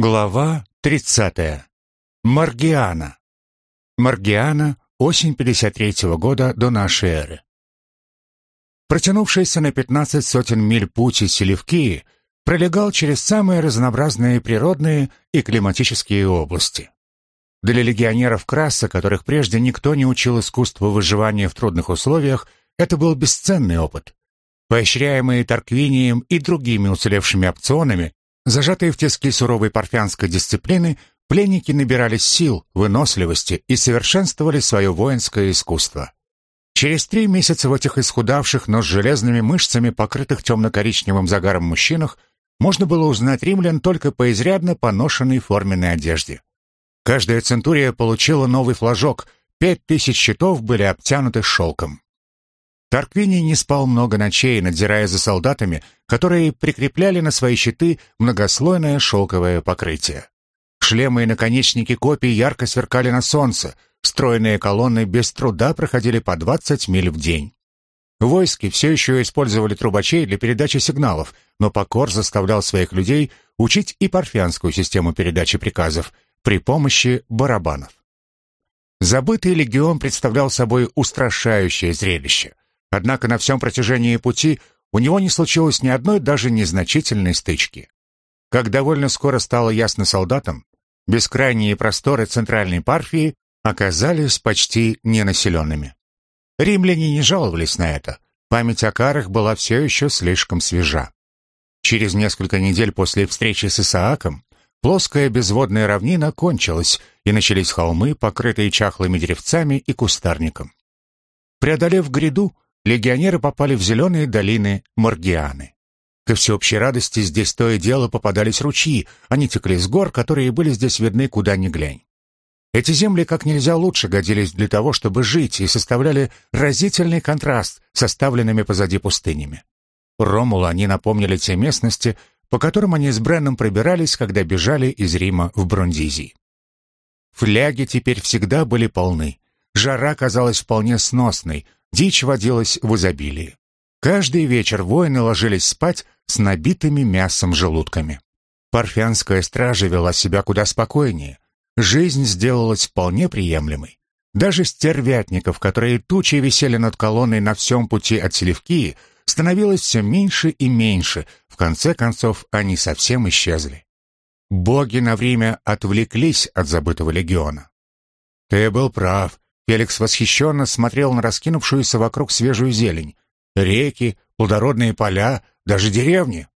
Глава 30. Маргиана. Маргиана, осень 53 года до нашей эры. Протянувшийся на 15 сотен миль путь из Селевкии пролегал через самые разнообразные природные и климатические области. Для легионеров Краса, которых прежде никто не учил искусству выживания в трудных условиях, это был бесценный опыт. Поощряемые Тарквинием и другими уцелевшими опционами, Зажатые в тиски суровой парфянской дисциплины, пленники набирались сил, выносливости и совершенствовали свое воинское искусство. Через три месяца в этих исхудавших, но с железными мышцами, покрытых темно-коричневым загаром мужчинах, можно было узнать римлян только по изрядно поношенной форменной одежде. Каждая центурия получила новый флажок, пять тысяч щитов были обтянуты шелком. Тарквини не спал много ночей, надзирая за солдатами, которые прикрепляли на свои щиты многослойное шелковое покрытие. Шлемы и наконечники копий ярко сверкали на солнце, стройные колонны без труда проходили по 20 миль в день. Войски все еще использовали трубачей для передачи сигналов, но Покор заставлял своих людей учить и парфянскую систему передачи приказов при помощи барабанов. Забытый легион представлял собой устрашающее зрелище. Однако на всем протяжении пути у него не случилось ни одной даже незначительной стычки. Как довольно скоро стало ясно солдатам, бескрайние просторы Центральной Парфии оказались почти ненаселенными. Римляне не жаловались на это. Память о карах была все еще слишком свежа. Через несколько недель после встречи с Исааком плоская безводная равнина кончилась, и начались холмы, покрытые чахлыми деревцами и кустарником. Преодолев гряду, легионеры попали в зеленые долины Маргианы. Ко всеобщей радости здесь то и дело попадались ручьи, они текли с гор, которые были здесь видны куда ни глянь. Эти земли как нельзя лучше годились для того, чтобы жить, и составляли разительный контраст с оставленными позади пустынями. Ромулу они напомнили те местности, по которым они с Бреном пробирались, когда бежали из Рима в Брундизий. Фляги теперь всегда были полны. Жара казалась вполне сносной, Дичь водилась в изобилии. Каждый вечер воины ложились спать с набитыми мясом желудками. Парфянская стража вела себя куда спокойнее. Жизнь сделалась вполне приемлемой. Даже стервятников, которые тучи висели над колонной на всем пути от Селевкии, становилось все меньше и меньше. В конце концов, они совсем исчезли. Боги на время отвлеклись от забытого легиона. «Ты был прав», Феликс восхищенно смотрел на раскинувшуюся вокруг свежую зелень. Реки, плодородные поля, даже деревни.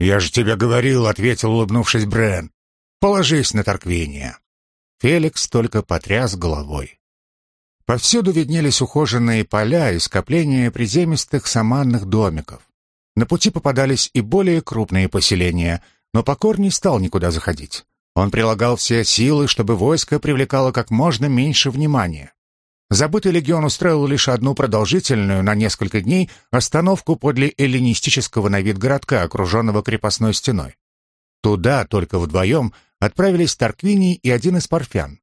«Я же тебе говорил», — ответил, улыбнувшись Брен. «Положись на торквение». Феликс только потряс головой. Повсюду виднелись ухоженные поля и скопления приземистых саманных домиков. На пути попадались и более крупные поселения, но Покор не стал никуда заходить. Он прилагал все силы, чтобы войско привлекало как можно меньше внимания. Забытый легион устроил лишь одну продолжительную, на несколько дней, остановку подле эллинистического на вид городка, окруженного крепостной стеной. Туда только вдвоем отправились Тарквини и один из парфян.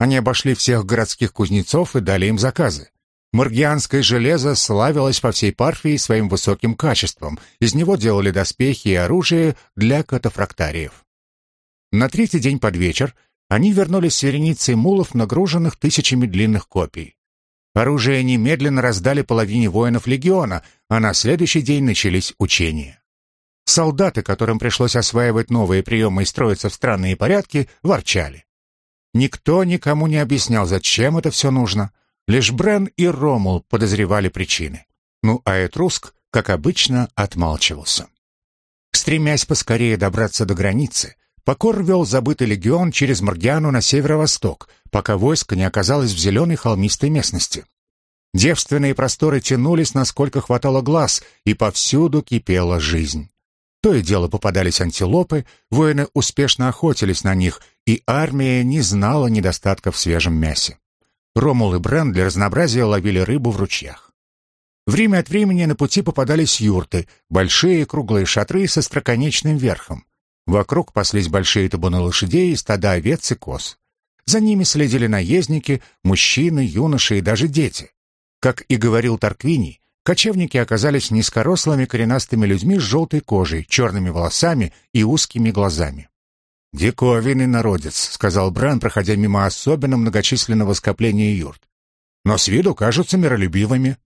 Они обошли всех городских кузнецов и дали им заказы. Маргианское железо славилось по всей Парфии своим высоким качеством. Из него делали доспехи и оружие для катафрактариев. На третий день под вечер они вернулись с вереницей мулов, нагруженных тысячами длинных копий. Оружие немедленно раздали половине воинов легиона, а на следующий день начались учения. Солдаты, которым пришлось осваивать новые приемы и строиться в странные порядки, ворчали. Никто никому не объяснял, зачем это все нужно. Лишь Брен и Ромул подозревали причины. Ну, а Этруск, как обычно, отмалчивался. Стремясь поскорее добраться до границы, Покор вел забытый легион через Маргиану на северо-восток, пока войско не оказалось в зеленой холмистой местности. Девственные просторы тянулись, насколько хватало глаз, и повсюду кипела жизнь. То и дело попадались антилопы, воины успешно охотились на них, и армия не знала недостатка в свежем мясе. Ромул и Брен для разнообразия ловили рыбу в ручьях. Время от времени на пути попадались юрты, большие круглые шатры со строконечным верхом. Вокруг паслись большие табуны лошадей стада овец и коз. За ними следили наездники, мужчины, юноши и даже дети. Как и говорил Тарквини, кочевники оказались низкорослыми коренастыми людьми с желтой кожей, черными волосами и узкими глазами. «Диковинный народец», — сказал Бран, проходя мимо особенно многочисленного скопления юрт. «Но с виду кажутся миролюбивыми».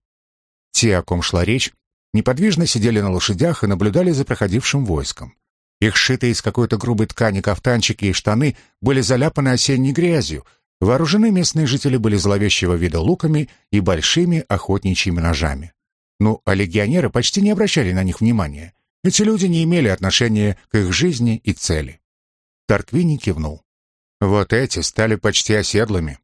Те, о ком шла речь, неподвижно сидели на лошадях и наблюдали за проходившим войском. Их сшитые из какой-то грубой ткани кафтанчики и штаны были заляпаны осенней грязью. Вооружены местные жители были зловещего вида луками и большими охотничьими ножами. Ну, а легионеры почти не обращали на них внимания. Эти люди не имели отношения к их жизни и цели. Тарквини кивнул. Вот эти стали почти оседлыми.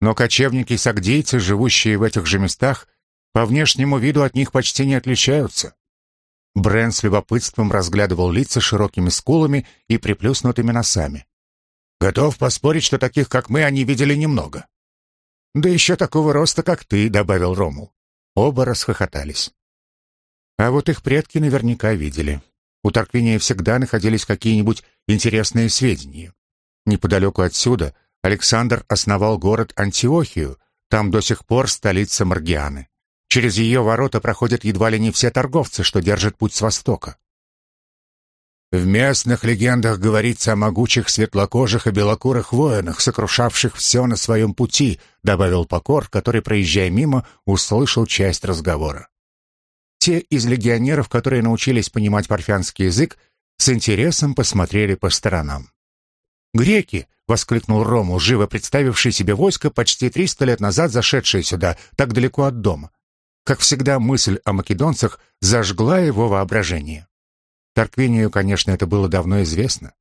Но кочевники-сагдейцы, живущие в этих же местах, по внешнему виду от них почти не отличаются. Брэн с любопытством разглядывал лица широкими скулами и приплюснутыми носами. «Готов поспорить, что таких, как мы, они видели немного». «Да еще такого роста, как ты», — добавил Ромул. Оба расхохотались. А вот их предки наверняка видели. У Тарквиния всегда находились какие-нибудь интересные сведения. Неподалеку отсюда Александр основал город Антиохию, там до сих пор столица Маргианы. Через ее ворота проходят едва ли не все торговцы, что держат путь с востока. В местных легендах говорится о могучих светлокожих и белокурых воинах, сокрушавших все на своем пути, добавил Покор, который, проезжая мимо, услышал часть разговора. Те из легионеров, которые научились понимать парфянский язык, с интересом посмотрели по сторонам. «Греки!» — воскликнул Рому, живо представивший себе войско, почти триста лет назад зашедшее сюда, так далеко от дома. Как всегда, мысль о македонцах зажгла его воображение. Тарквинию, конечно, это было давно известно.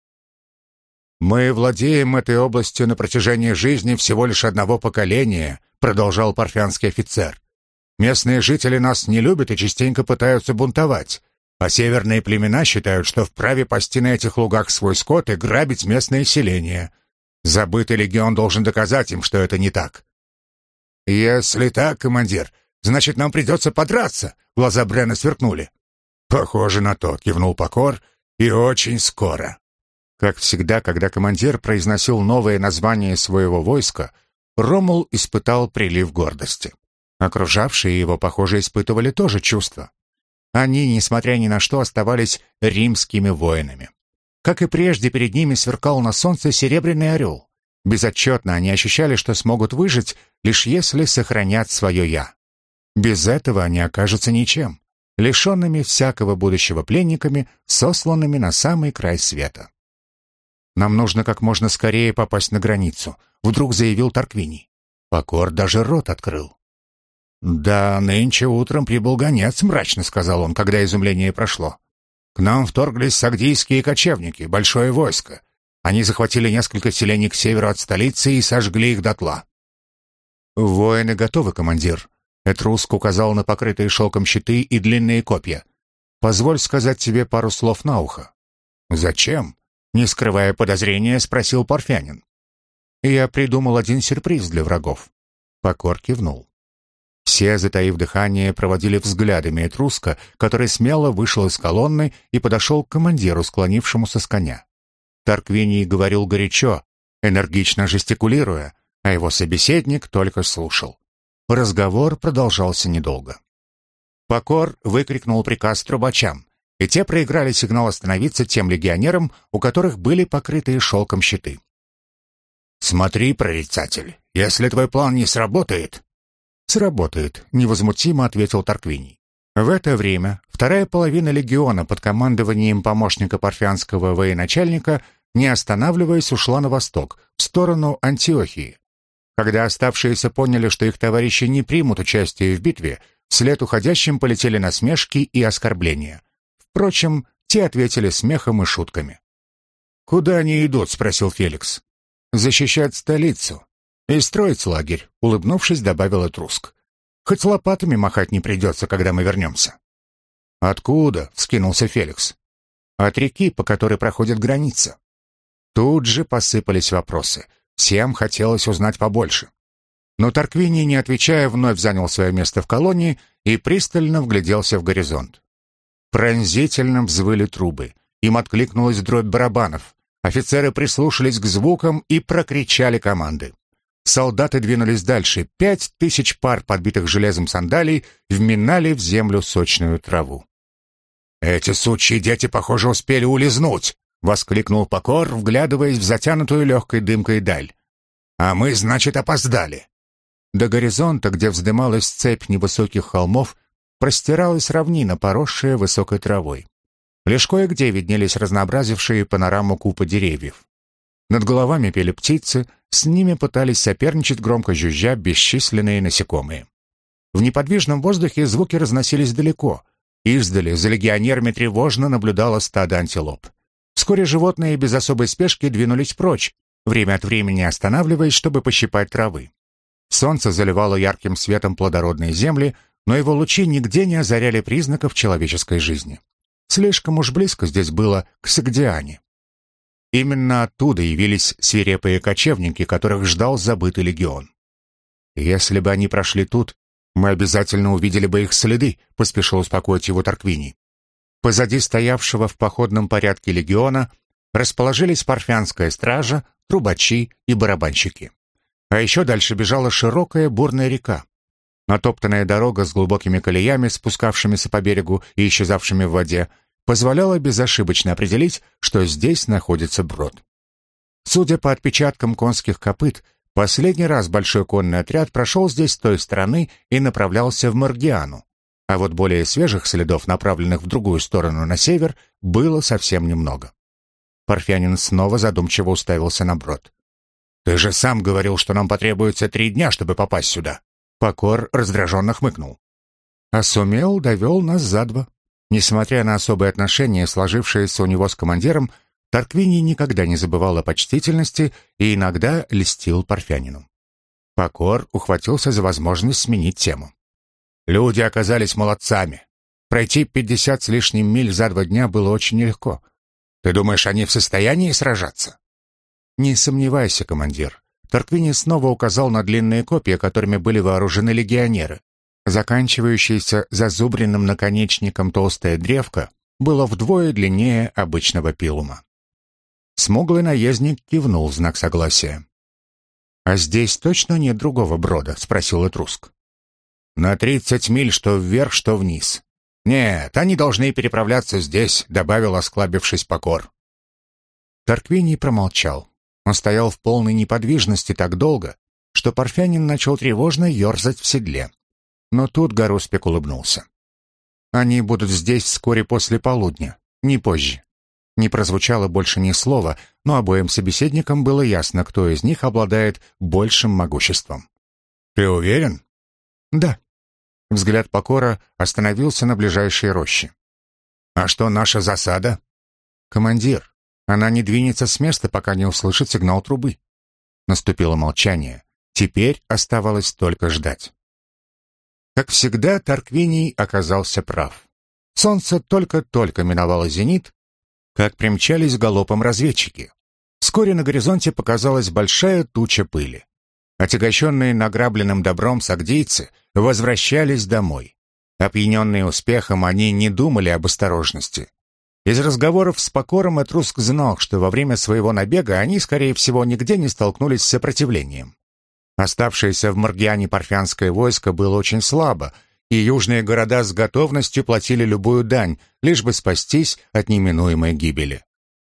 «Мы владеем этой областью на протяжении жизни всего лишь одного поколения», продолжал парфянский офицер. Местные жители нас не любят и частенько пытаются бунтовать. А северные племена считают, что вправе пасти на этих лугах свой скот и грабить местное селение. Забытый легион должен доказать им, что это не так. «Если так, командир, значит, нам придется подраться», — глаза Брена сверкнули. «Похоже на то», — кивнул Покор, — «и очень скоро». Как всегда, когда командир произносил новое название своего войска, Ромул испытал прилив гордости. Окружавшие его, похоже, испытывали тоже чувства. Они, несмотря ни на что, оставались римскими воинами. Как и прежде, перед ними сверкал на солнце серебряный орел. Безотчетно они ощущали, что смогут выжить, лишь если сохранят свое «я». Без этого они окажутся ничем, лишенными всякого будущего пленниками, сосланными на самый край света. «Нам нужно как можно скорее попасть на границу», — вдруг заявил Тарквини. Покор даже рот открыл. «Да, нынче утром прибыл гонец», — мрачно сказал он, когда изумление прошло. «К нам вторглись сагдийские кочевники, большое войско. Они захватили несколько селений к северу от столицы и сожгли их дотла». «Воины готовы, командир», — Этруск указал на покрытые шелком щиты и длинные копья. «Позволь сказать тебе пару слов на ухо». «Зачем?» — не скрывая подозрения, спросил Парфянин. «Я придумал один сюрприз для врагов». Покор кивнул. Все, затаив дыхание, проводили взглядами Этруска, который смело вышел из колонны и подошел к командиру, склонившемуся с коня. Тарквиний говорил горячо, энергично жестикулируя, а его собеседник только слушал. Разговор продолжался недолго. Покор выкрикнул приказ трубачам, и те проиграли сигнал остановиться тем легионерам, у которых были покрытые шелком щиты. «Смотри, прорицатель, если твой план не сработает, «Сработает», — невозмутимо ответил Тарквиний. В это время вторая половина легиона под командованием помощника парфянского военачальника, не останавливаясь, ушла на восток, в сторону Антиохии. Когда оставшиеся поняли, что их товарищи не примут участие в битве, вслед уходящим полетели насмешки и оскорбления. Впрочем, те ответили смехом и шутками. «Куда они идут?» — спросил Феликс. «Защищать столицу. «И строить лагерь», — улыбнувшись, добавил Этруск. «Хоть лопатами махать не придется, когда мы вернемся». «Откуда?» — вскинулся Феликс. «От реки, по которой проходит граница». Тут же посыпались вопросы. Всем хотелось узнать побольше. Но Тарквини, не отвечая, вновь занял свое место в колонии и пристально вгляделся в горизонт. Пронзительно взвыли трубы. Им откликнулась дробь барабанов. Офицеры прислушались к звукам и прокричали команды. Солдаты двинулись дальше. Пять тысяч пар подбитых железом сандалий вминали в землю сочную траву. «Эти сучьи дети, похоже, успели улизнуть», — воскликнул Покор, вглядываясь в затянутую легкой дымкой даль. «А мы, значит, опоздали». До горизонта, где вздымалась цепь невысоких холмов, простиралась равнина, поросшая высокой травой. Лишь кое-где виднелись разнообразившие панораму купа деревьев. Над головами пели птицы, с ними пытались соперничать громко жужжа бесчисленные насекомые. В неподвижном воздухе звуки разносились далеко. Издали за легионерами тревожно наблюдало стадо антилоп. Вскоре животные без особой спешки двинулись прочь, время от времени останавливаясь, чтобы пощипать травы. Солнце заливало ярким светом плодородные земли, но его лучи нигде не озаряли признаков человеческой жизни. Слишком уж близко здесь было к Сагдиане. Именно оттуда явились свирепые кочевники, которых ждал забытый легион. «Если бы они прошли тут, мы обязательно увидели бы их следы», — поспешил успокоить его Тарквини. Позади стоявшего в походном порядке легиона расположились парфянская стража, трубачи и барабанщики. А еще дальше бежала широкая бурная река. Натоптанная дорога с глубокими колеями, спускавшимися по берегу и исчезавшими в воде, позволяла безошибочно определить, что здесь находится брод. Судя по отпечаткам конских копыт, последний раз большой конный отряд прошел здесь с той стороны и направлялся в Маргиану, а вот более свежих следов, направленных в другую сторону на север, было совсем немного. Парфянин снова задумчиво уставился на брод. «Ты же сам говорил, что нам потребуется три дня, чтобы попасть сюда!» Покор раздраженно хмыкнул. А сумел, довел нас за два. Несмотря на особые отношения, сложившиеся у него с командиром, Тарквини никогда не забывал о почтительности и иногда льстил Парфянину. Покор ухватился за возможность сменить тему. Люди оказались молодцами. Пройти пятьдесят с лишним миль за два дня было очень нелегко. Ты думаешь, они в состоянии сражаться? Не сомневайся, командир. Торквини снова указал на длинные копья, которыми были вооружены легионеры. Заканчивающееся зазубренным наконечником толстая древко было вдвое длиннее обычного пилума. Смуглый наездник кивнул в знак согласия. «А здесь точно нет другого брода?» — спросил Этруск. «На тридцать миль что вверх, что вниз. Нет, они должны переправляться здесь», — добавил, осклабившись покор. Торквини промолчал. Он стоял в полной неподвижности так долго, что Парфянин начал тревожно ерзать в седле. Но тут Гаруспик улыбнулся. «Они будут здесь вскоре после полудня, не позже». Не прозвучало больше ни слова, но обоим собеседникам было ясно, кто из них обладает большим могуществом. «Ты уверен?» «Да». Взгляд Покора остановился на ближайшей роще. «А что наша засада?» «Командир, она не двинется с места, пока не услышит сигнал трубы. Наступило молчание. Теперь оставалось только ждать. Как всегда, Тарквиний оказался прав. Солнце только-только миновало зенит, как примчались галопом разведчики. Вскоре на горизонте показалась большая туча пыли. Отягощенные награбленным добром сагдийцы возвращались домой. Опьяненные успехом, они не думали об осторожности. Из разговоров с Покором Этруск знал, что во время своего набега они, скорее всего, нигде не столкнулись с сопротивлением. Оставшееся в Маргиане парфянское войско было очень слабо, и южные города с готовностью платили любую дань, лишь бы спастись от неминуемой гибели.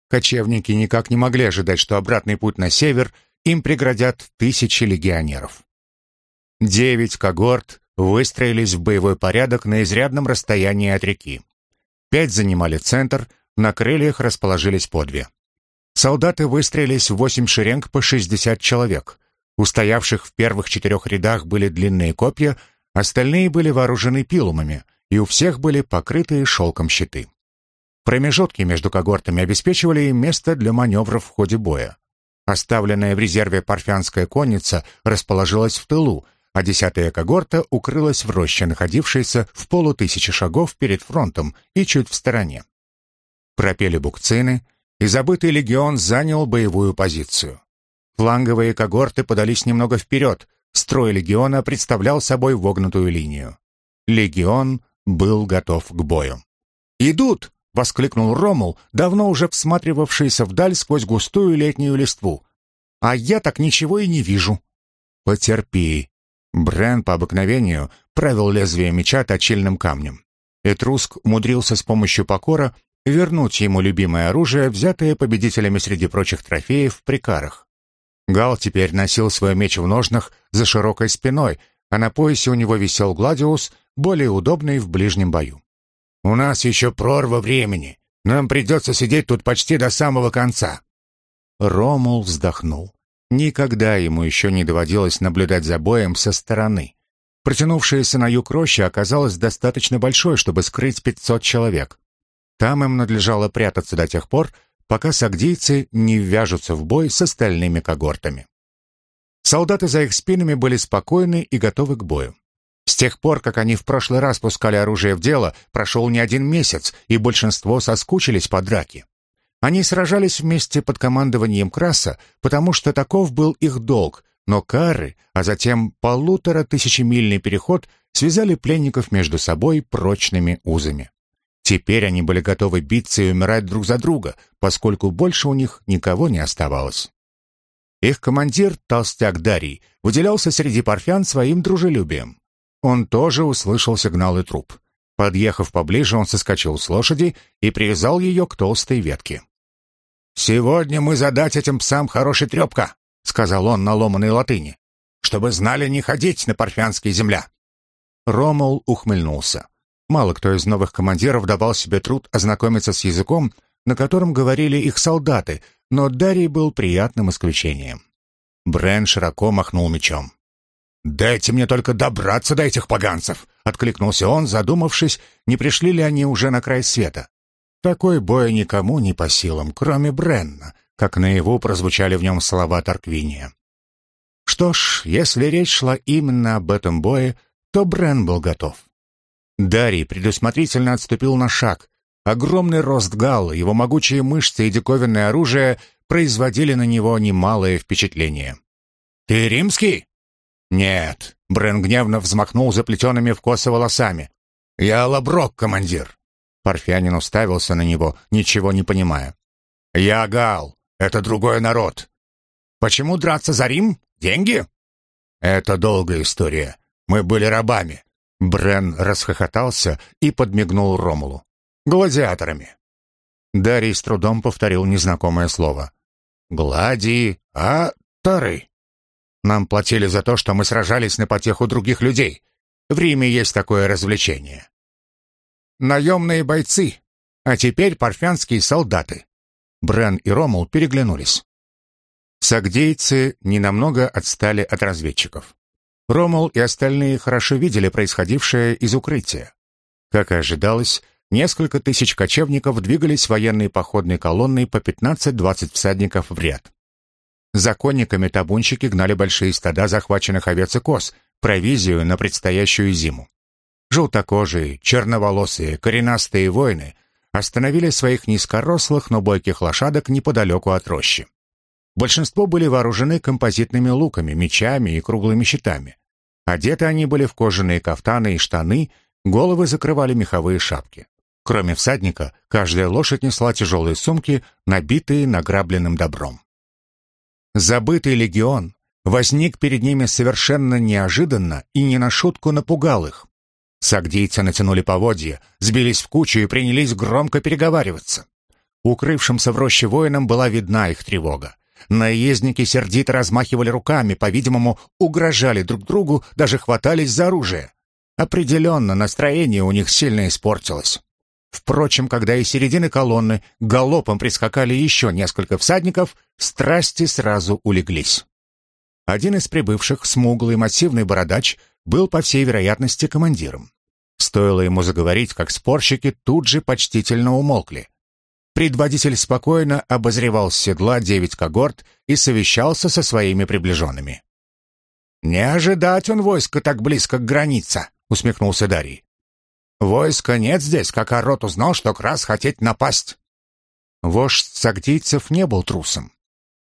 Кочевники никак не могли ожидать, что обратный путь на север им преградят тысячи легионеров. Девять когорт выстроились в боевой порядок на изрядном расстоянии от реки. Пять занимали центр, на крыльях расположились по две. Солдаты выстроились в восемь шеренг по 60 человек. У стоявших в первых четырех рядах были длинные копья, остальные были вооружены пилумами, и у всех были покрытые шелком щиты. Промежутки между когортами обеспечивали им место для маневров в ходе боя. Оставленная в резерве парфянская конница расположилась в тылу, а десятая когорта укрылась в роще, находившейся в полутысячи шагов перед фронтом и чуть в стороне. Пропели букцины, и забытый легион занял боевую позицию. Фланговые когорты подались немного вперед, строй легиона представлял собой вогнутую линию. Легион был готов к бою. «Идут!» — воскликнул Ромул, давно уже всматривавшийся вдаль сквозь густую летнюю листву. «А я так ничего и не вижу». «Потерпи», Брен по обыкновению правил лезвие меча точильным камнем. Этруск умудрился с помощью покора вернуть ему любимое оружие, взятое победителями среди прочих трофеев при карах. Гал теперь носил свой меч в ножнах за широкой спиной, а на поясе у него висел гладиус, более удобный в ближнем бою. «У нас еще прорва времени. Нам придется сидеть тут почти до самого конца». Ромул вздохнул. Никогда ему еще не доводилось наблюдать за боем со стороны. Протянувшаяся на юг роща оказалась достаточно большой, чтобы скрыть 500 человек. Там им надлежало прятаться до тех пор, пока сагдийцы не ввяжутся в бой с остальными когортами. Солдаты за их спинами были спокойны и готовы к бою. С тех пор, как они в прошлый раз пускали оружие в дело, прошел не один месяц, и большинство соскучились по драке. Они сражались вместе под командованием Краса, потому что таков был их долг, но кары, а затем полутора тысячемильный переход связали пленников между собой прочными узами. Теперь они были готовы биться и умирать друг за друга, поскольку больше у них никого не оставалось. Их командир, толстяк Дарий, выделялся среди парфян своим дружелюбием. Он тоже услышал сигналы труп. Подъехав поближе, он соскочил с лошади и привязал ее к толстой ветке. «Сегодня мы задать этим псам хороший трепка», — сказал он на ломаной латыни, «чтобы знали не ходить на парфянские земля». Ромул ухмыльнулся. Мало кто из новых командиров давал себе труд ознакомиться с языком, на котором говорили их солдаты, но Дарий был приятным исключением. Брен широко махнул мечом. «Дайте мне только добраться до этих поганцев!» — откликнулся он, задумавшись, не пришли ли они уже на край света. Такой бой никому не по силам, кроме Бренна, как наяву прозвучали в нем слова Тарквиния. Что ж, если речь шла именно об этом бое, то Брен был готов. Дарий предусмотрительно отступил на шаг. Огромный рост Галла, его могучие мышцы и диковинное оружие производили на него немалое впечатление. «Ты римский?» «Нет», — Брен гневно взмахнул заплетенными в косы волосами. «Я лаброк, командир. Парфянин уставился на него, ничего не понимая. «Я Гал. Это другой народ. Почему драться за Рим? Деньги?» «Это долгая история. Мы были рабами». Брен расхохотался и подмигнул Ромулу. «Гладиаторами». Дарий с трудом повторил незнакомое слово. «Глади-а-торы». Нам платили за то, что мы сражались на потеху других людей. В Риме есть такое развлечение наемные бойцы, а теперь парфянские солдаты». Брен и Ромул переглянулись. Сагдейцы ненамного отстали от разведчиков. Ромул и остальные хорошо видели происходившее из укрытия. Как и ожидалось, несколько тысяч кочевников двигались военной походной колонной по 15-20 всадников в ряд. Законниками табунщики гнали большие стада захваченных овец и коз, провизию на предстоящую зиму. Желтокожие, черноволосые, коренастые воины остановили своих низкорослых, но бойких лошадок неподалеку от рощи. Большинство были вооружены композитными луками, мечами и круглыми щитами. Одеты они были в кожаные кафтаны и штаны, головы закрывали меховые шапки. Кроме всадника, каждая лошадь несла тяжелые сумки, набитые награбленным добром. Забытый легион возник перед ними совершенно неожиданно и не на шутку напугал их. Сагдийцы натянули поводья, сбились в кучу и принялись громко переговариваться. Укрывшимся в роще воинам была видна их тревога. Наездники сердито размахивали руками, по-видимому, угрожали друг другу, даже хватались за оружие. Определенно, настроение у них сильно испортилось. Впрочем, когда из середины колонны галопом прискакали еще несколько всадников, страсти сразу улеглись. Один из прибывших, смуглый массивный бородач, был, по всей вероятности, командиром. Стоило ему заговорить, как спорщики тут же почтительно умолкли. Предводитель спокойно обозревал с седла девять когорт и совещался со своими приближенными. «Не ожидать он войска так близко к границе», — усмехнулся Дарий. «Войска нет здесь, как Арот узнал, что Крас хотеть напасть». Вождь сагдийцев не был трусом.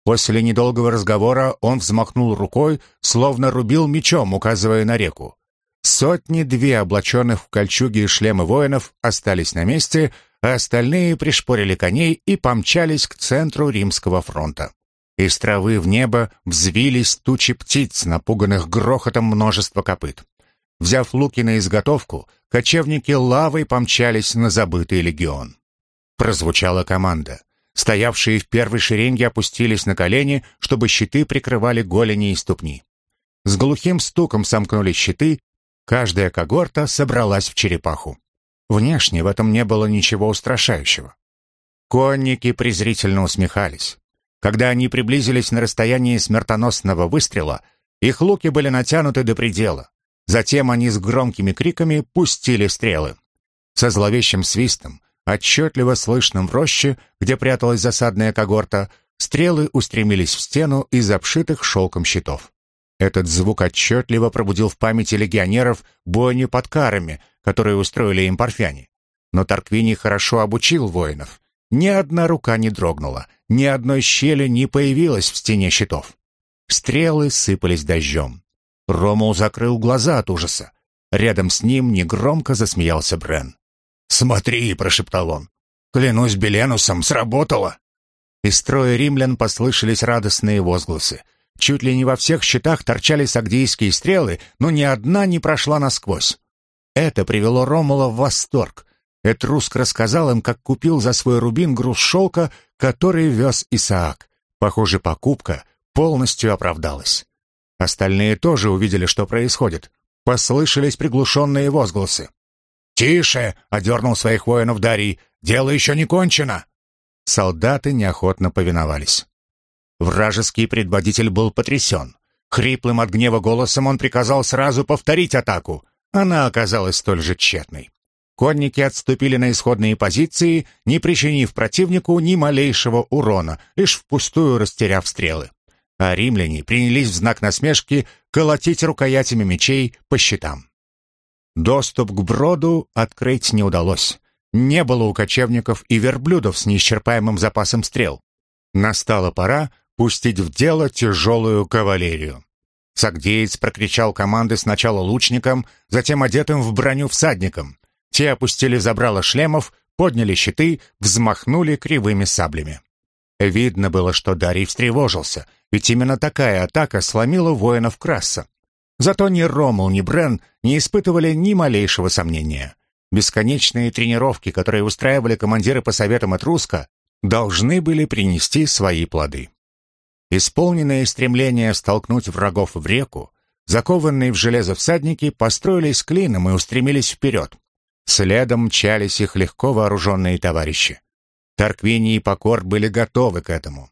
После недолгого разговора он взмахнул рукой, словно рубил мечом, указывая на реку. Сотни-две облаченных в кольчуги и шлемы воинов остались на месте, а остальные пришпорили коней и помчались к центру Римского фронта. Из травы в небо взвились тучи птиц, напуганных грохотом множества копыт. Взяв луки на изготовку, кочевники лавой помчались на забытый легион. Прозвучала команда. Стоявшие в первой шеренге опустились на колени, чтобы щиты прикрывали голени и ступни. С глухим стуком сомкнулись щиты, каждая когорта собралась в черепаху. Внешне в этом не было ничего устрашающего. Конники презрительно усмехались. Когда они приблизились на расстояние смертоносного выстрела, их луки были натянуты до предела. Затем они с громкими криками пустили стрелы. Со зловещим свистом, отчетливо слышным в роще, где пряталась засадная когорта, стрелы устремились в стену из обшитых шелком щитов. Этот звук отчетливо пробудил в памяти легионеров бойню под карами, которые устроили им парфяне. Но Тарквини хорошо обучил воинов. Ни одна рука не дрогнула, ни одной щели не появилось в стене щитов. Стрелы сыпались дождем. Ромул закрыл глаза от ужаса. Рядом с ним негромко засмеялся Брен. «Смотри!» — прошептал он. «Клянусь Беленусом, сработало!» Из строя римлян послышались радостные возгласы. Чуть ли не во всех щитах торчали сагдийские стрелы, но ни одна не прошла насквозь. Это привело Ромула в восторг. Этруск рассказал им, как купил за свой рубин груз шелка, который вез Исаак. Похоже, покупка полностью оправдалась. Остальные тоже увидели, что происходит. Послышались приглушенные возгласы. «Тише!» — одернул своих воинов Дарий. «Дело еще не кончено!» Солдаты неохотно повиновались. Вражеский предводитель был потрясен. Хриплым от гнева голосом он приказал сразу повторить атаку. Она оказалась столь же тщетной. Конники отступили на исходные позиции, не причинив противнику ни малейшего урона, лишь впустую растеряв стрелы. А римляне принялись в знак насмешки колотить рукоятями мечей по щитам. Доступ к броду открыть не удалось. Не было у кочевников и верблюдов с неисчерпаемым запасом стрел. Настала пора пустить в дело тяжелую кавалерию. Сагдеец прокричал команды сначала лучникам, затем одетым в броню всадникам. Те опустили забрало шлемов, подняли щиты, взмахнули кривыми саблями. Видно было, что Дарий встревожился, ведь именно такая атака сломила воинов Краса. Зато ни Ромул, ни Брен не испытывали ни малейшего сомнения. Бесконечные тренировки, которые устраивали командиры по советам от Руска, должны были принести свои плоды. Исполненные стремления столкнуть врагов в реку, закованные в железо всадники построились клином и устремились вперед. Следом мчались их легко вооруженные товарищи. Тарквини и Покор были готовы к этому.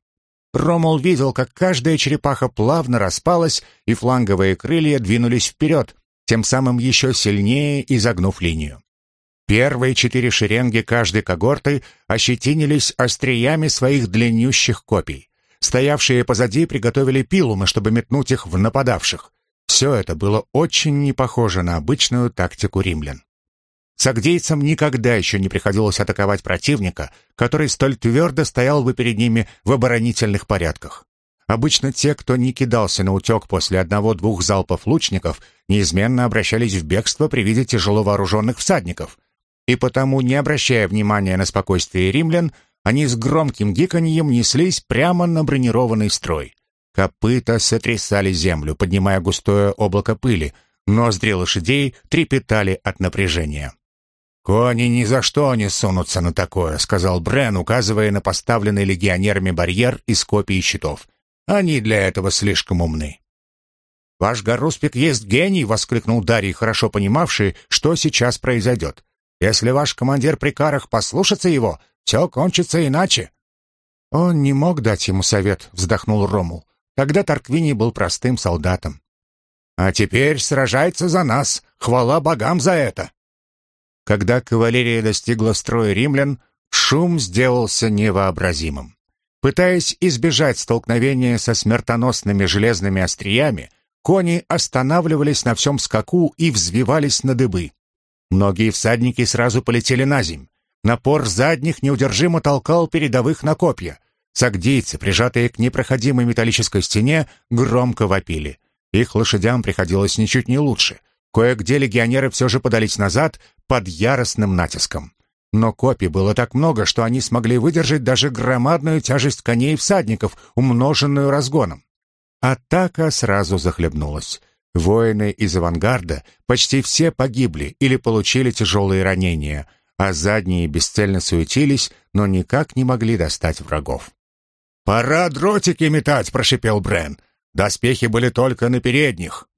Ромул видел, как каждая черепаха плавно распалась, и фланговые крылья двинулись вперед, тем самым еще сильнее изогнув линию. Первые четыре шеренги каждой когорты ощетинились остриями своих длиннющих копий. Стоявшие позади приготовили пилумы, чтобы метнуть их в нападавших. Все это было очень не похоже на обычную тактику римлян. Сагдейцам никогда еще не приходилось атаковать противника, который столь твердо стоял бы перед ними в оборонительных порядках. Обычно те, кто не кидался на утек после одного-двух залпов лучников, неизменно обращались в бегство при виде тяжело вооруженных всадников. И потому, не обращая внимания на спокойствие римлян, они с громким гиканьем неслись прямо на бронированный строй. Копыта сотрясали землю, поднимая густое облако пыли, ноздри лошадей трепетали от напряжения. «Кони ни за что не сунутся на такое», — сказал Брен, указывая на поставленный легионерами барьер из копий щитов. «Они для этого слишком умны». «Ваш Гаруспик есть гений!» — воскликнул Дарий, хорошо понимавший, что сейчас произойдет. «Если ваш командир при карах послушаться его, все кончится иначе». «Он не мог дать ему совет», — вздохнул Ромул. Тогда Тарквини был простым солдатом. «А теперь сражается за нас. Хвала богам за это!» Когда кавалерия достигла строя римлян, шум сделался невообразимым. Пытаясь избежать столкновения со смертоносными железными остриями, кони останавливались на всем скаку и взвивались на дыбы. Многие всадники сразу полетели на земь. Напор задних неудержимо толкал передовых на копья. Сагдийцы, прижатые к непроходимой металлической стене, громко вопили. Их лошадям приходилось ничуть не лучше. Кое-где легионеры все же подались назад под яростным натиском. Но копий было так много, что они смогли выдержать даже громадную тяжесть коней и всадников, умноженную разгоном. Атака сразу захлебнулась. Воины из авангарда почти все погибли или получили тяжелые ранения, а задние бесцельно суетились, но никак не могли достать врагов. «Пора дротики метать!» — прошипел Брен. «Доспехи были только на передних!»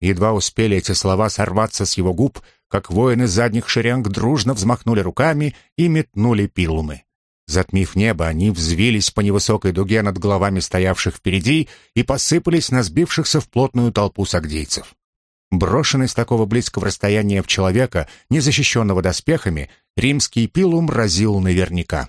Едва успели эти слова сорваться с его губ, как воины задних шеренг дружно взмахнули руками и метнули пилумы. Затмив небо, они взвились по невысокой дуге над головами стоявших впереди и посыпались на сбившихся в плотную толпу сагдейцев. Брошенный с такого близкого расстояния в человека, незащищенного доспехами, римский пилум разил наверняка.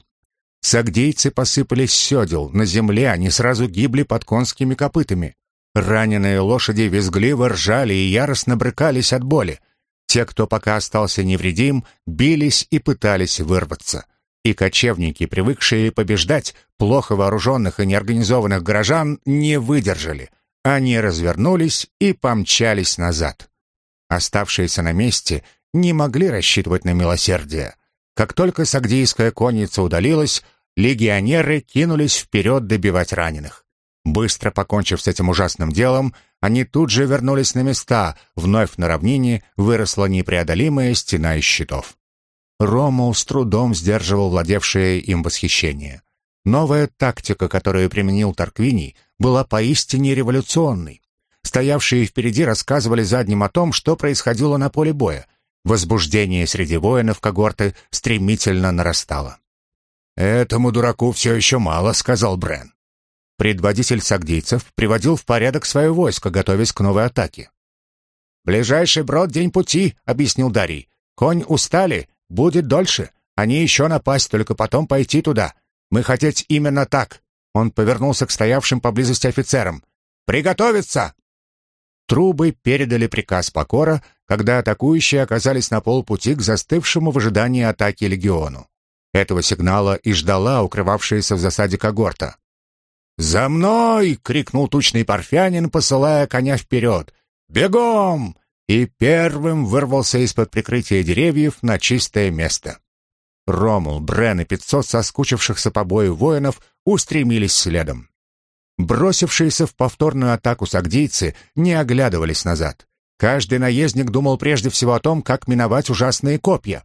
Сагдейцы посыпались с седел, на земле они сразу гибли под конскими копытами. Раненые лошади визгливо ржали и яростно брыкались от боли. Те, кто пока остался невредим, бились и пытались вырваться. И кочевники, привыкшие побеждать, плохо вооруженных и неорганизованных горожан, не выдержали. Они развернулись и помчались назад. Оставшиеся на месте не могли рассчитывать на милосердие. Как только сагдийская конница удалилась, легионеры кинулись вперед добивать раненых. Быстро покончив с этим ужасным делом, они тут же вернулись на места, вновь на равнине выросла непреодолимая стена из щитов. Ромул с трудом сдерживал владевшее им восхищение. Новая тактика, которую применил Тарквиний, была поистине революционной. Стоявшие впереди рассказывали задним о том, что происходило на поле боя. Возбуждение среди воинов когорты стремительно нарастало. «Этому дураку все еще мало», — сказал Брен. Предводитель сагдийцев приводил в порядок свое войско, готовясь к новой атаке. «Ближайший брод — день пути», — объяснил Дарий. «Конь устали, будет дольше. Они еще напасть, только потом пойти туда. Мы хотеть именно так». Он повернулся к стоявшим поблизости офицерам. «Приготовиться!» Трубы передали приказ Покора, когда атакующие оказались на полпути к застывшему в ожидании атаки легиону. Этого сигнала и ждала укрывавшаяся в засаде когорта. «За мной!» — крикнул тучный парфянин, посылая коня вперед. «Бегом!» И первым вырвался из-под прикрытия деревьев на чистое место. Ромул, Брен и пятьсот соскучившихся по бою воинов устремились следом. Бросившиеся в повторную атаку сагдийцы не оглядывались назад. Каждый наездник думал прежде всего о том, как миновать ужасные копья.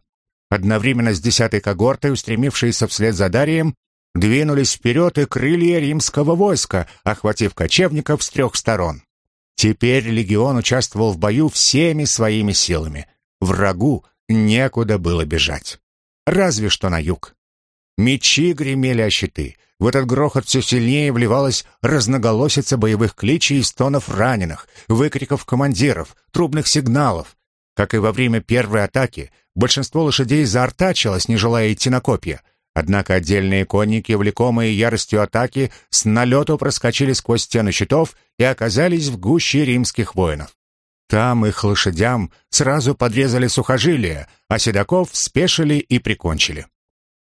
Одновременно с десятой когортой, устремившиеся вслед за Дарием, двинулись вперед и крылья римского войска, охватив кочевников с трех сторон. Теперь легион участвовал в бою всеми своими силами. Врагу некуда было бежать. Разве что на юг. Мечи гремели о щиты. В этот грохот все сильнее вливалась разноголосица боевых кличей и стонов раненых, выкриков командиров, трубных сигналов. Как и во время первой атаки, большинство лошадей заортачилось, не желая идти на копья. Однако отдельные конники, влекомые яростью атаки, с налету проскочили сквозь стены щитов и оказались в гуще римских воинов. Там их лошадям сразу подрезали сухожилия, а седаков спешили и прикончили.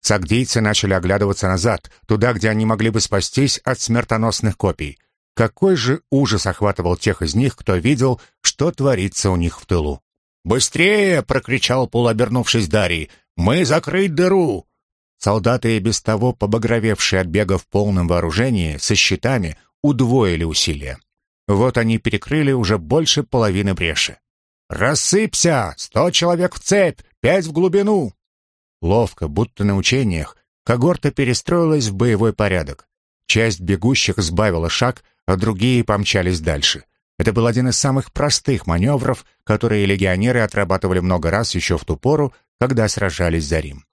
Сагдийцы начали оглядываться назад, туда, где они могли бы спастись от смертоносных копий. Какой же ужас охватывал тех из них, кто видел, что творится у них в тылу. «Быстрее!» — прокричал полуобернувшись Дарий. «Мы закрыть дыру!» Солдаты, и без того побагровевшие от бега в полном вооружении, со щитами, удвоили усилия. Вот они перекрыли уже больше половины бреши. «Рассыпься! Сто человек в цепь! Пять в глубину!» Ловко, будто на учениях, когорта перестроилась в боевой порядок. Часть бегущих сбавила шаг, а другие помчались дальше. Это был один из самых простых маневров, которые легионеры отрабатывали много раз еще в ту пору, когда сражались за Рим.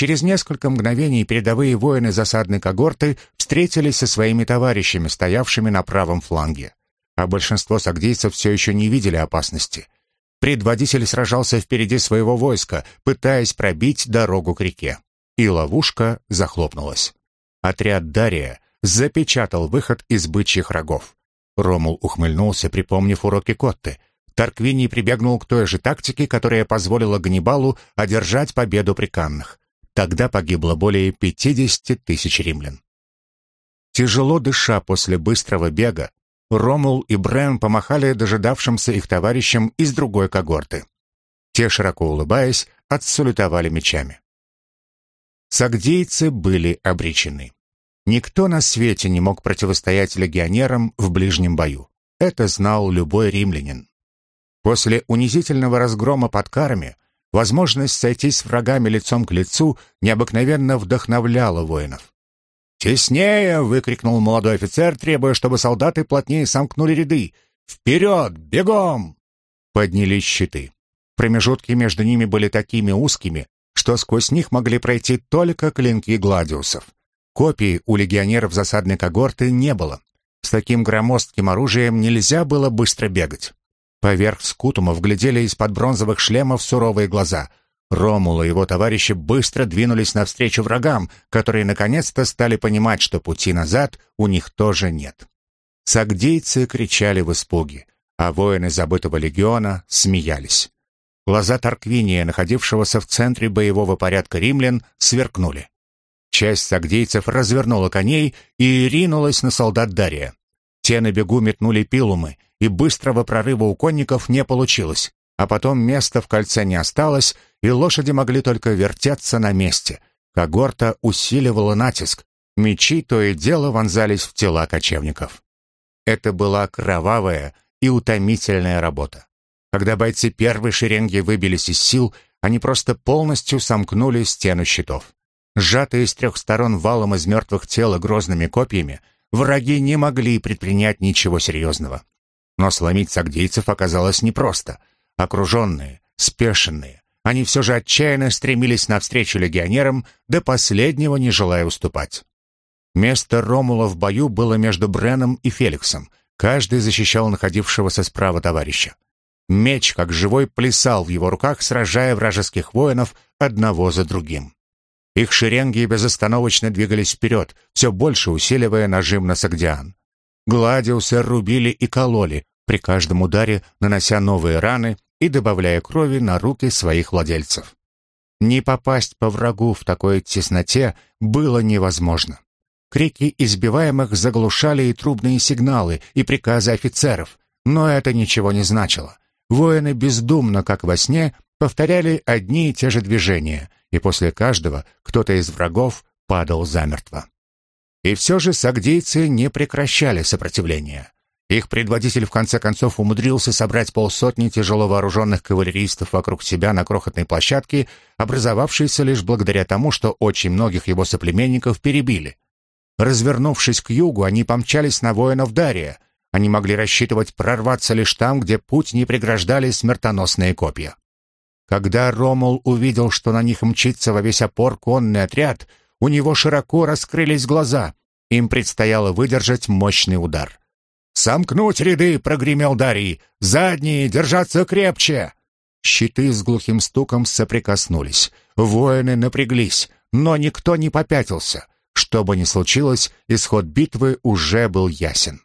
Через несколько мгновений передовые воины засадной когорты встретились со своими товарищами, стоявшими на правом фланге. А большинство сагдийцев все еще не видели опасности. Предводитель сражался впереди своего войска, пытаясь пробить дорогу к реке. И ловушка захлопнулась. Отряд Дария запечатал выход из бычьих рогов. Ромул ухмыльнулся, припомнив уроки Котты. Тарквиний прибегнул к той же тактике, которая позволила Ганнибалу одержать победу при Каннах. Тогда погибло более 50 тысяч римлян. Тяжело дыша после быстрого бега, Ромул и Брен помахали дожидавшимся их товарищам из другой когорты. Те, широко улыбаясь, отсалютовали мечами. Сагдейцы были обречены. Никто на свете не мог противостоять легионерам в ближнем бою. Это знал любой римлянин. После унизительного разгрома под Карами Возможность сойтись с врагами лицом к лицу необыкновенно вдохновляла воинов. «Теснее!» — выкрикнул молодой офицер, требуя, чтобы солдаты плотнее сомкнули ряды. «Вперед! Бегом!» Поднялись щиты. Промежутки между ними были такими узкими, что сквозь них могли пройти только клинки гладиусов. Копий у легионеров засадной когорты не было. С таким громоздким оружием нельзя было быстро бегать. Поверх скутумов глядели из-под бронзовых шлемов суровые глаза. Ромул и его товарищи быстро двинулись навстречу врагам, которые наконец-то стали понимать, что пути назад у них тоже нет. Сагдейцы кричали в испуге, а воины забытого легиона смеялись. Глаза Тарквиния, находившегося в центре боевого порядка римлян, сверкнули. Часть сагдейцев развернула коней и ринулась на солдат Дария. Те на бегу метнули пилумы, и быстрого прорыва у конников не получилось, а потом места в кольце не осталось, и лошади могли только вертеться на месте. Когорта усиливала натиск, мечи то и дело вонзались в тела кочевников. Это была кровавая и утомительная работа. Когда бойцы первой шеренги выбились из сил, они просто полностью сомкнули стену щитов. Сжатые с трех сторон валом из мертвых тел и грозными копьями, враги не могли предпринять ничего серьезного. Но сломить сагдейцев оказалось непросто. Окруженные, спешенные, они все же отчаянно стремились навстречу легионерам, до последнего не желая уступать. Место Ромула в бою было между Бреном и Феликсом. Каждый защищал находившегося справа товарища. Меч, как живой, плясал в его руках, сражая вражеских воинов одного за другим. Их шеренги безостановочно двигались вперед, все больше усиливая нажим на Сагдиан. Гладиусы рубили и кололи, при каждом ударе нанося новые раны и добавляя крови на руки своих владельцев. Не попасть по врагу в такой тесноте было невозможно. Крики избиваемых заглушали и трубные сигналы, и приказы офицеров, но это ничего не значило. Воины бездумно, как во сне, повторяли одни и те же движения, и после каждого кто-то из врагов падал замертво. И все же сагдейцы не прекращали сопротивления. Их предводитель в конце концов умудрился собрать полсотни тяжело вооруженных кавалеристов вокруг себя на крохотной площадке, образовавшейся лишь благодаря тому, что очень многих его соплеменников перебили. Развернувшись к югу, они помчались на воинов Дария — они могли рассчитывать прорваться лишь там, где путь не преграждали смертоносные копья. Когда Ромул увидел, что на них мчится во весь опор конный отряд, у него широко раскрылись глаза. Им предстояло выдержать мощный удар. «Сомкнуть ряды!» — прогремел Дарий. «Задние! Держаться крепче!» Щиты с глухим стуком соприкоснулись. Воины напряглись, но никто не попятился. Что бы ни случилось, исход битвы уже был ясен.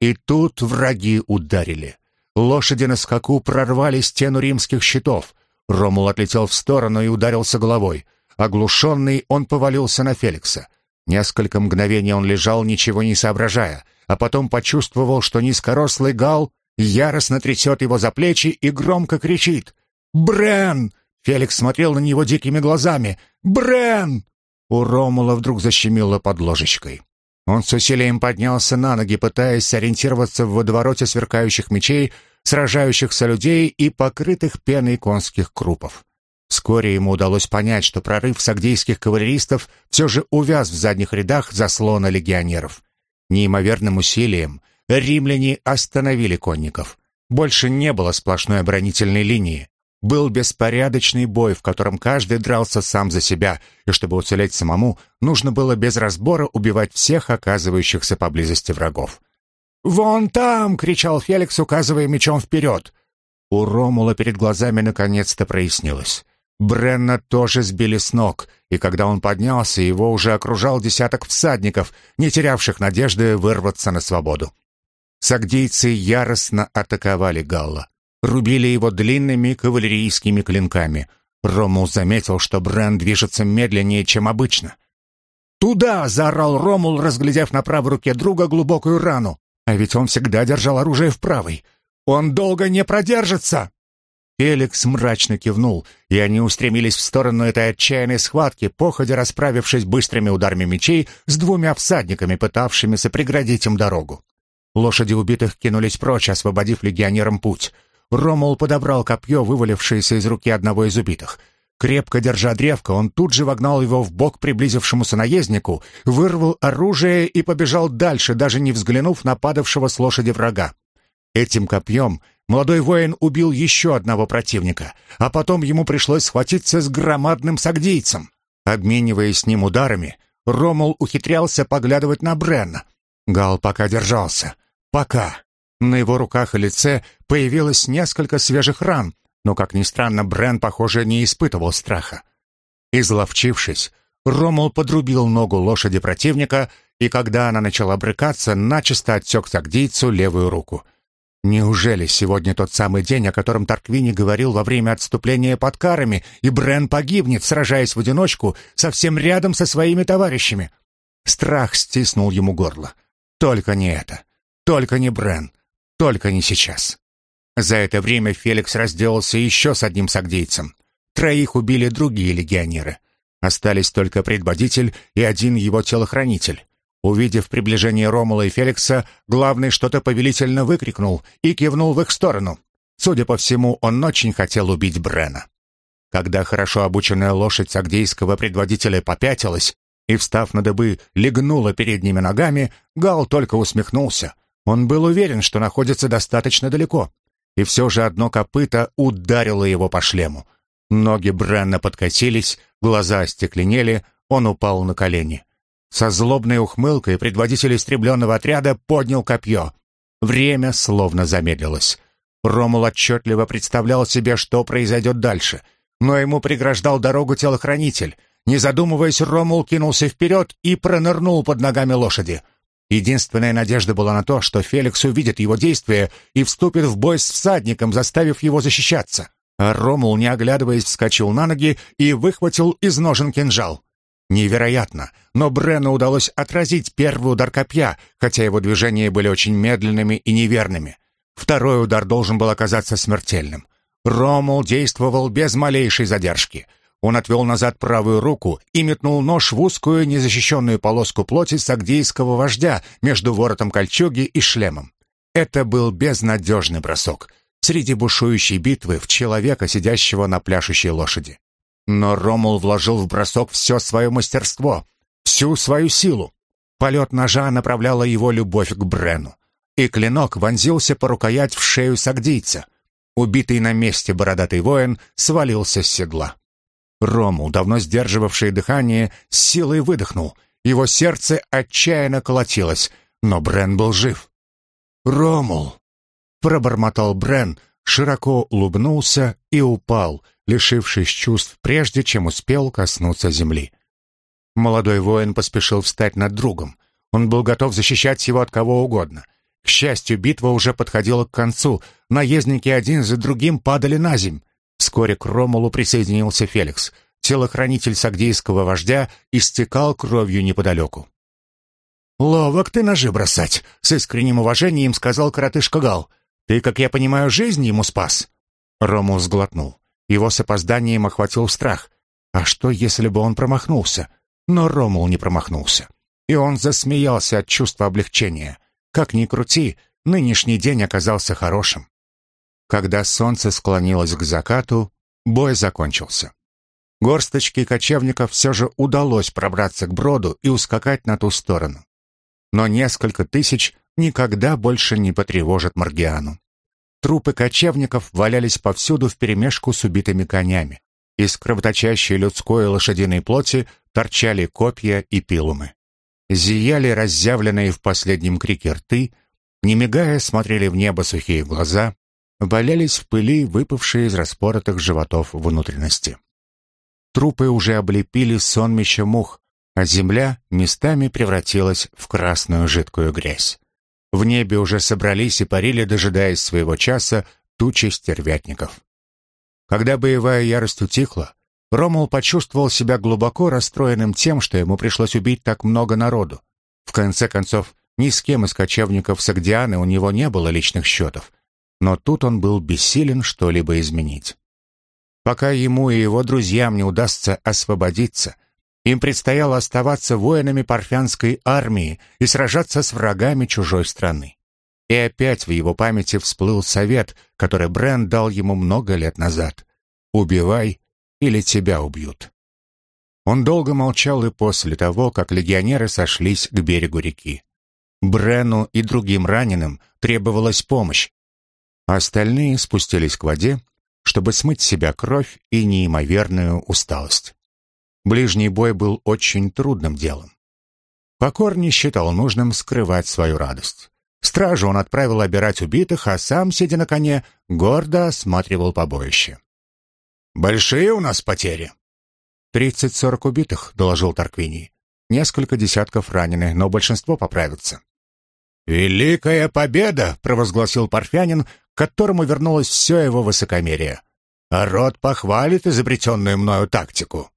И тут враги ударили. Лошади на скаку прорвали стену римских щитов. Ромул отлетел в сторону и ударился головой. Оглушенный, он повалился на Феликса. Несколько мгновений он лежал, ничего не соображая, а потом почувствовал, что низкорослый гал яростно трясет его за плечи и громко кричит. «Брен!» Феликс смотрел на него дикими глазами. «Брен!» У Ромула вдруг защемило под ложечкой. Он с усилием поднялся на ноги, пытаясь сориентироваться в водовороте сверкающих мечей, сражающихся людей и покрытых пеной конских крупов. Вскоре ему удалось понять, что прорыв сагдейских кавалеристов все же увяз в задних рядах заслона легионеров. Неимоверным усилием римляне остановили конников. Больше не было сплошной оборонительной линии. Был беспорядочный бой, в котором каждый дрался сам за себя, и чтобы уцелеть самому, нужно было без разбора убивать всех оказывающихся поблизости врагов. «Вон там!» — кричал Феликс, указывая мечом вперед. У Ромула перед глазами наконец-то прояснилось. Бренна тоже сбили с ног, и когда он поднялся, его уже окружал десяток всадников, не терявших надежды вырваться на свободу. Сагдийцы яростно атаковали Галла рубили его длинными кавалерийскими клинками. Ромул заметил, что Брен движется медленнее, чем обычно. «Туда!» — заорал Ромул, разглядев на правой руке друга глубокую рану. А ведь он всегда держал оружие в правой. «Он долго не продержится!» Феликс мрачно кивнул, и они устремились в сторону этой отчаянной схватки, походя расправившись быстрыми ударами мечей с двумя всадниками, пытавшимися преградить им дорогу. Лошади убитых кинулись прочь, освободив легионерам путь — Ромул подобрал копье, вывалившееся из руки одного из убитых. Крепко держа древко, он тут же вогнал его в бок приблизившемуся наезднику, вырвал оружие и побежал дальше, даже не взглянув на падавшего с лошади врага. Этим копьем молодой воин убил еще одного противника, а потом ему пришлось схватиться с громадным сагдийцем. Обмениваясь с ним ударами, Ромул ухитрялся поглядывать на Бренна. Гал пока держался. Пока. На его руках и лице появилось несколько свежих ран, но, как ни странно, Брен, похоже, не испытывал страха. Изловчившись, Ромул подрубил ногу лошади противника, и когда она начала брыкаться, начисто отсек сагдийцу левую руку. Неужели сегодня тот самый день, о котором Тарквини говорил во время отступления под карами, и Брен погибнет, сражаясь в одиночку, совсем рядом со своими товарищами? Страх стиснул ему горло. Только не это. Только не Брен. Только не сейчас. За это время Феликс разделался еще с одним сагдейцем. Троих убили другие легионеры. Остались только предводитель и один его телохранитель. Увидев приближение Ромула и Феликса, главный что-то повелительно выкрикнул и кивнул в их сторону. Судя по всему, он очень хотел убить Брена. Когда хорошо обученная лошадь сагдейского предводителя попятилась и, встав на дыбы, легнула передними ногами, Гал только усмехнулся. Он был уверен, что находится достаточно далеко. И все же одно копыто ударило его по шлему. Ноги Бренна подкосились, глаза остекленели, он упал на колени. Со злобной ухмылкой предводитель истребленного отряда поднял копье. Время словно замедлилось. Ромул отчетливо представлял себе, что произойдет дальше, но ему преграждал дорогу телохранитель. Не задумываясь, Ромул кинулся вперед и пронырнул под ногами лошади — Единственная надежда была на то, что Феликс увидит его действия и вступит в бой с всадником, заставив его защищаться. А Ромул, не оглядываясь, вскочил на ноги и выхватил из ножен кинжал. Невероятно, но Брену удалось отразить первый удар копья, хотя его движения были очень медленными и неверными. Второй удар должен был оказаться смертельным. Ромул действовал без малейшей задержки — он отвел назад правую руку и метнул нож в узкую незащищенную полоску плоти сагдейского вождя между воротом кольчуги и шлемом. Это был безнадежный бросок среди бушующей битвы в человека, сидящего на пляшущей лошади. Но Ромул вложил в бросок все свое мастерство, всю свою силу. Полет ножа направляла его любовь к Брену. И клинок вонзился по рукоять в шею сагдийца. Убитый на месте бородатый воин свалился с седла. Рому, давно сдерживавший дыхание, с силой выдохнул. Его сердце отчаянно колотилось, но Брен был жив. «Ромул!» — пробормотал Брен, широко улыбнулся и упал, лишившись чувств, прежде чем успел коснуться земли. Молодой воин поспешил встать над другом. Он был готов защищать его от кого угодно. К счастью, битва уже подходила к концу. Наездники один за другим падали на земь. Вскоре к Ромулу присоединился Феликс. Телохранитель сагдейского вождя истекал кровью неподалеку. «Ловок ты ножи бросать!» — с искренним уважением сказал коротышка Гал. «Ты, как я понимаю, жизнь ему спас!» Ромул сглотнул. Его с опозданием охватил страх. А что, если бы он промахнулся? Но Ромул не промахнулся. И он засмеялся от чувства облегчения. Как ни крути, нынешний день оказался хорошим. Когда солнце склонилось к закату, бой закончился. Горсточке кочевников все же удалось пробраться к броду и ускакать на ту сторону. Но несколько тысяч никогда больше не потревожат Маргиану. Трупы кочевников валялись повсюду вперемешку с убитыми конями. Из кровоточащей людской и лошадиной плоти торчали копья и пилумы. Зияли разъявленные в последнем крике рты, не мигая смотрели в небо сухие глаза, валялись в пыли выпавшие из распоротых животов внутренности. Трупы уже облепили сонмище мух, а земля местами превратилась в красную жидкую грязь. В небе уже собрались и парили, дожидаясь своего часа, тучи стервятников. Когда боевая ярость утихла, Ромул почувствовал себя глубоко расстроенным тем, что ему пришлось убить так много народу. В конце концов, ни с кем из кочевников Сагдианы у него не было личных счетов, но тут он был бессилен что-либо изменить. Пока ему и его друзьям не удастся освободиться, им предстояло оставаться воинами парфянской армии и сражаться с врагами чужой страны. И опять в его памяти всплыл совет, который Брен дал ему много лет назад. «Убивай, или тебя убьют». Он долго молчал и после того, как легионеры сошлись к берегу реки. Брену и другим раненым требовалась помощь. Остальные спустились к воде, чтобы смыть с себя кровь и неимоверную усталость. Ближний бой был очень трудным делом. Покор не считал нужным скрывать свою радость. Стражу он отправил обирать убитых, а сам, сидя на коне, гордо осматривал побоище. «Большие у нас потери?» «Тридцать-сорок убитых», — доложил Тарквини. «Несколько десятков ранены, но большинство поправится». «Великая победа!» — провозгласил Парфянин, к которому вернулось все его высокомерие. «А род похвалит изобретенную мною тактику».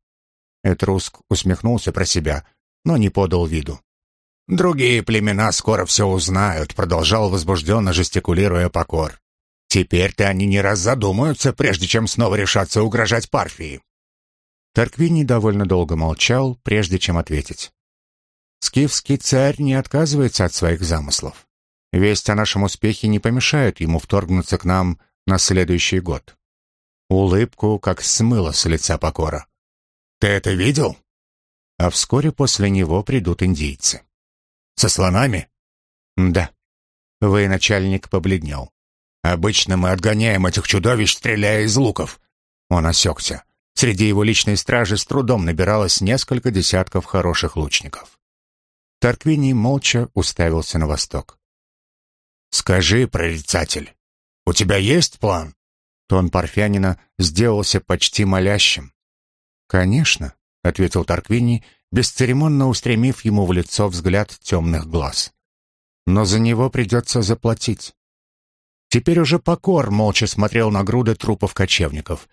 Этруск усмехнулся про себя, но не подал виду. «Другие племена скоро все узнают», — продолжал возбужденно жестикулируя покор. «Теперь-то они не раз задумаются, прежде чем снова решаться угрожать Парфии». Тарквини довольно долго молчал, прежде чем ответить. Скифский царь не отказывается от своих замыслов. Весть о нашем успехе не помешает ему вторгнуться к нам на следующий год. Улыбку как смыло с лица покора. «Ты это видел?» А вскоре после него придут индейцы. «Со слонами?» «Да». Военачальник побледнел. «Обычно мы отгоняем этих чудовищ, стреляя из луков». Он осекся. Среди его личной стражи с трудом набиралось несколько десятков хороших лучников. Тарквиний молча уставился на восток. «Скажи, прорицатель, у тебя есть план?» Тон Парфянина сделался почти молящим. «Конечно», — ответил Тарквини, бесцеремонно устремив ему в лицо взгляд темных глаз. «Но за него придется заплатить». Теперь уже Покор молча смотрел на груды трупов кочевников.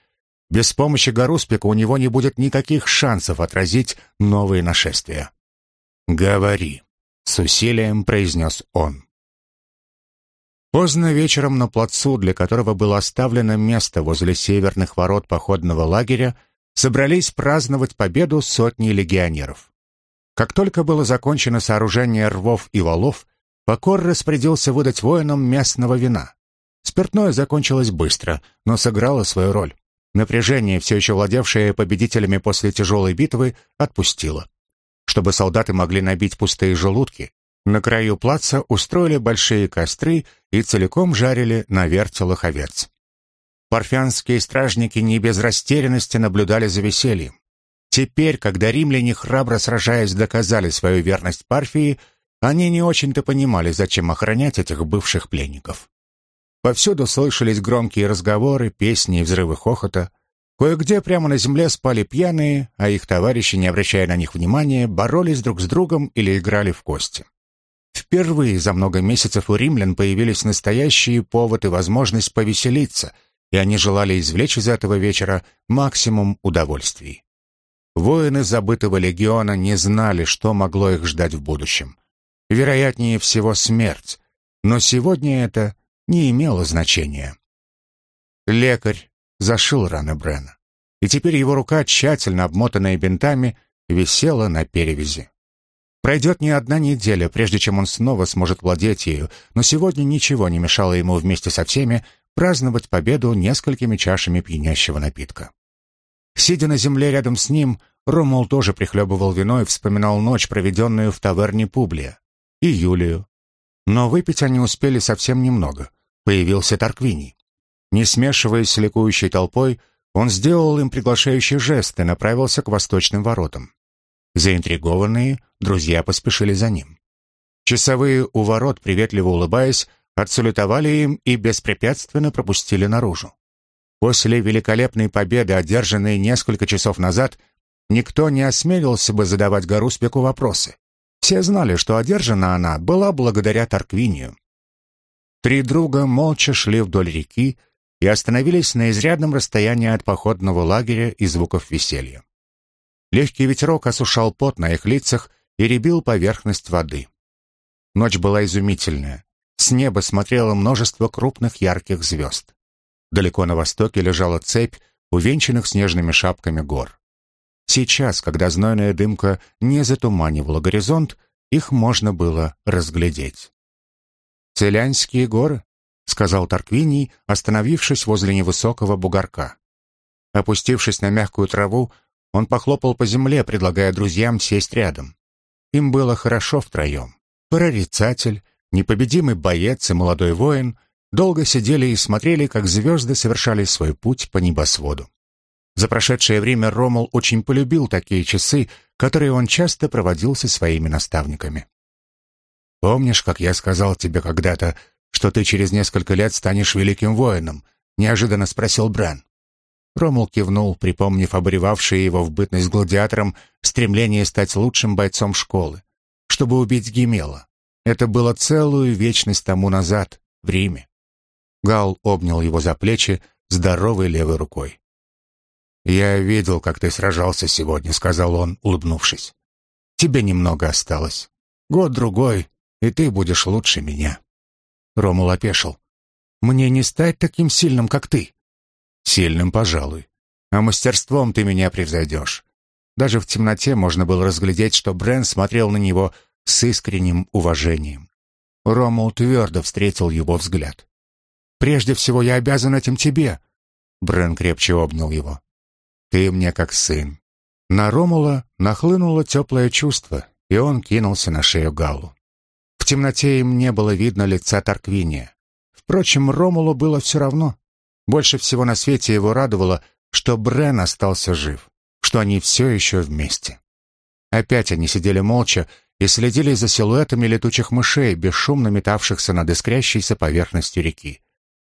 Без помощи Гаруспика у него не будет никаких шансов отразить новые нашествия. «Говори», — с усилием произнес он. Поздно вечером на плацу, для которого было оставлено место возле северных ворот походного лагеря, собрались праздновать победу сотни легионеров. Как только было закончено сооружение рвов и валов, Покор распорядился выдать воинам местного вина. Спиртное закончилось быстро, но сыграло свою роль. Напряжение, все еще владевшее победителями после тяжелой битвы, отпустило чтобы солдаты могли набить пустые желудки, на краю плаца устроили большие костры и целиком жарили на вертелах овец. Парфянские стражники не без растерянности наблюдали за весельем. Теперь, когда римляне, храбро сражаясь, доказали свою верность Парфии, они не очень-то понимали, зачем охранять этих бывших пленников. Повсюду слышались громкие разговоры, песни и взрывы хохота. Кое-где прямо на земле спали пьяные, а их товарищи, не обращая на них внимания, боролись друг с другом или играли в кости. Впервые за много месяцев у римлян появились настоящие повод и возможность повеселиться, и они желали извлечь из этого вечера максимум удовольствий. Воины забытого легиона не знали, что могло их ждать в будущем. Вероятнее всего смерть, но сегодня это не имело значения. Лекарь зашил раны Брена. И теперь его рука, тщательно обмотанная бинтами, висела на перевязи. Пройдет не одна неделя, прежде чем он снова сможет владеть ею, но сегодня ничего не мешало ему вместе со всеми праздновать победу несколькими чашами пьянящего напитка. Сидя на земле рядом с ним, Ромул тоже прихлебывал вино и вспоминал ночь, проведенную в таверне Публия, и Юлию. Но выпить они успели совсем немного. Появился Тарквиний. Не смешиваясь с ликующей толпой, он сделал им приглашающий жест и направился к восточным воротам. Заинтригованные, друзья поспешили за ним. Часовые у ворот, приветливо улыбаясь, отсалютовали им и беспрепятственно пропустили наружу. После великолепной победы, одержанной несколько часов назад, никто не осмелился бы задавать Гаруспеку вопросы. Все знали, что одержана она была благодаря Тарквинию. Три друга молча шли вдоль реки, и остановились на изрядном расстоянии от походного лагеря и звуков веселья. Легкий ветерок осушал пот на их лицах и ребил поверхность воды. Ночь была изумительная. С неба смотрело множество крупных ярких звезд. Далеко на востоке лежала цепь, увенчанных снежными шапками гор. Сейчас, когда знойная дымка не затуманивала горизонт, их можно было разглядеть. «Целянские горы», — сказал Тарквиний, остановившись возле невысокого бугорка. Опустившись на мягкую траву, он похлопал по земле, предлагая друзьям сесть рядом. Им было хорошо втроем. Прорицатель, непобедимый боец и молодой воин долго сидели и смотрели, как звезды совершали свой путь по небосводу. За прошедшее время Ромул очень полюбил такие часы, которые он часто проводил со своими наставниками. «Помнишь, как я сказал тебе когда-то, что ты через несколько лет станешь великим воином?» — неожиданно спросил Бран. Ромул кивнул, припомнив обуревавшее его в бытность гладиатором стремление стать лучшим бойцом школы, чтобы убить Гемела. Это было целую вечность тому назад, в Риме. Гал обнял его за плечи здоровой левой рукой. «Я видел, как ты сражался сегодня», — сказал он, улыбнувшись. «Тебе немного осталось. Год-другой, и ты будешь лучше меня». Ромул опешил. «Мне не стать таким сильным, как ты». «Сильным, пожалуй. А мастерством ты меня превзойдешь». Даже в темноте можно было разглядеть, что Брен смотрел на него с искренним уважением. Ромул твердо встретил его взгляд. «Прежде всего, я обязан этим тебе!» Брен крепче обнял его. «Ты мне как сын». На Ромула нахлынуло теплое чувство, и он кинулся на шею Галу. В темноте им не было видно лица Тарквиния. Впрочем, Ромулу было все равно. Больше всего на свете его радовало, что Брен остался жив, что они все еще вместе. Опять они сидели молча и следили за силуэтами летучих мышей, бесшумно метавшихся над искрящейся поверхностью реки.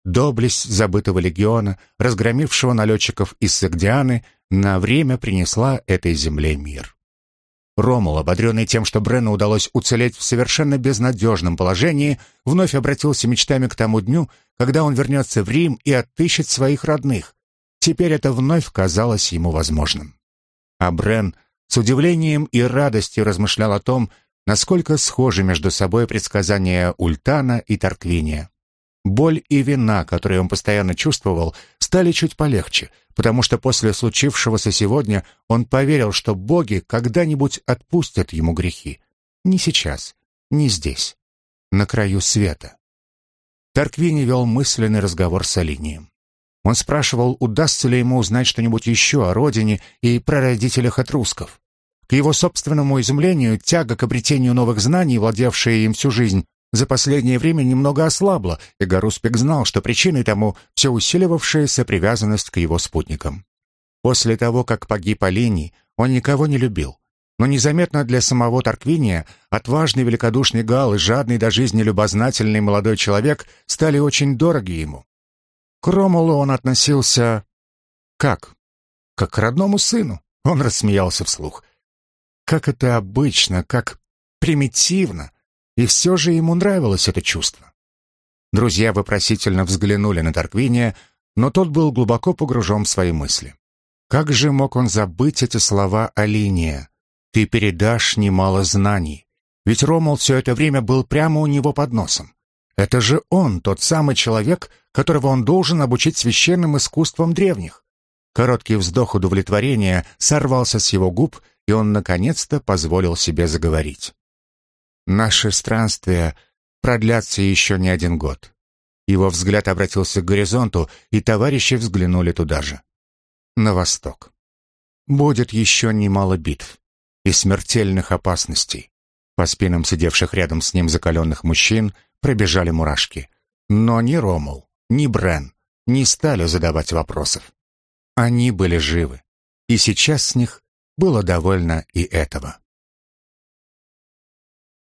Доблесть забытого легиона, разгромившего налетчиков из Сагдианы, на время принесла этой земле мир. Ромул, ободренный тем, что Брену удалось уцелеть в совершенно безнадежном положении, вновь обратился мечтами к тому дню, когда он вернется в Рим и отыщет своих родных. Теперь это вновь казалось ему возможным. А Брен с удивлением и радостью размышлял о том, насколько схожи между собой предсказания Ультана и Тарквиния. Боль и вина, которые он постоянно чувствовал, стали чуть полегче, потому что после случившегося сегодня он поверил, что боги когда-нибудь отпустят ему грехи. Не сейчас, не здесь, на краю света. Тарквини вел мысленный разговор с Алинием. Он спрашивал, удастся ли ему узнать что-нибудь еще о родине и прародителях этрусков. Его собственному изумлению, тяга к обретению новых знаний, владевшая им всю жизнь, за последнее время немного ослабла, и Гаруспик знал, что причиной тому все усиливавшаяся привязанность к его спутникам. После того, как погиб Олиний, он никого не любил. Но незаметно для самого Тарквиния отважный великодушный Гал и жадный до жизни любознательный молодой человек стали очень дороги ему. К Ромулу он относился... как? Как к родному сыну. Он рассмеялся вслух. Как это обычно, как примитивно. И все же ему нравилось это чувство. Друзья вопросительно взглянули на Тарквиния, но тот был глубоко погружен в свои мысли. Как же мог он забыть эти слова Алиния? «Ты передашь немало знаний». Ведь Ромул все это время был прямо у него под носом. Это же он, тот самый человек, которого он должен обучить священным искусствам древних. Короткий вздох удовлетворения сорвался с его губ, и он наконец-то позволил себе заговорить. Наши странствия продлятся еще не один год. Его взгляд обратился к горизонту, и товарищи взглянули туда же. На восток. Будет еще немало битв и смертельных опасностей. По спинам сидевших рядом с ним закаленных мужчин пробежали мурашки. Но ни Ромул, ни Брен не стали задавать вопросов. Они были живы, и сейчас с них было довольно и этого.